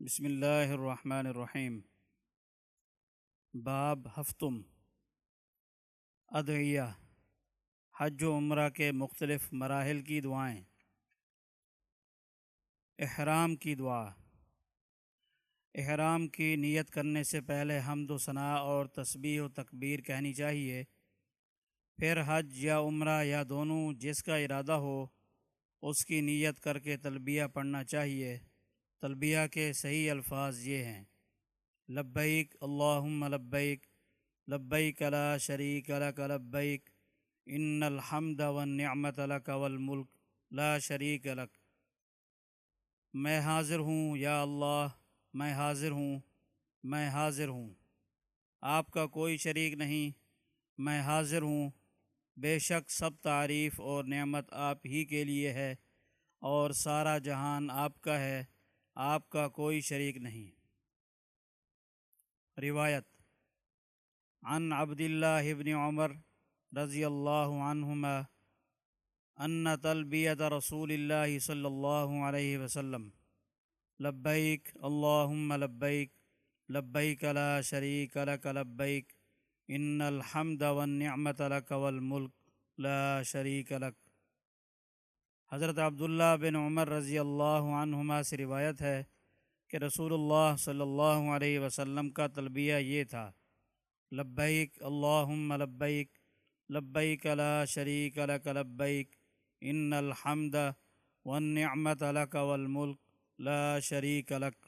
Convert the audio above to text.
بسم اللہ الرحمن الرحیم۔ باب ہفتم۔ ادعیہ۔ حج و عمرہ کے مختلف مراحل کی دعائیں۔ احرام کی دعا۔ احرام کی نیت کرنے سے پہلے حمد و ثناء اور تسبیح و تکبیر کہنی چاہیے۔ پھر حج یا عمرہ یا دونوں جس کا ارادہ ہو، اس کی نیت کر کے تلبیہ پڑھنا چاہیے۔ تلبیہ کے صحیح الفاظ یہ ہیں، لبیک اللہم لبیک لبیک لا شریک لک لبیک، ان الحمد والنعمت لک والملک لا شریک لک۔ میں حاضر ہوں، یا اللہ، میں حاضر ہوں، میں حاضر ہوں۔ آپ کا کوئی شریک نہیں، میں حاضر ہوں۔ بے شک سب تعریف اور نعمت آپ ہی کے لیے ہے اور سارا جہان آپ کا ہے۔ آپ کا کوئی شریک نہیں۔ روایت، عن عبد اللہ ابن عمر رضی اللہ عنہما ان تلبیت رسول اللہ صلی اللہ علیہ وسلم، لبیک، اللہم لبیک لبیک لا شریک لک لبیک، ان الحمد والنعمت لک والملک لا شریک لک۔ حضرت عبداللہ بن عمر رضی اللہ عنہما سے روایت ہے کہ رسول اللہ صلی اللہ علیہ وسلم کا تلبیہ یہ تھا، لبیک اللہم لبیک لبیک لا شریک لک لبیک، ان الحمد والنعمت لک والملک لا شریک لک۔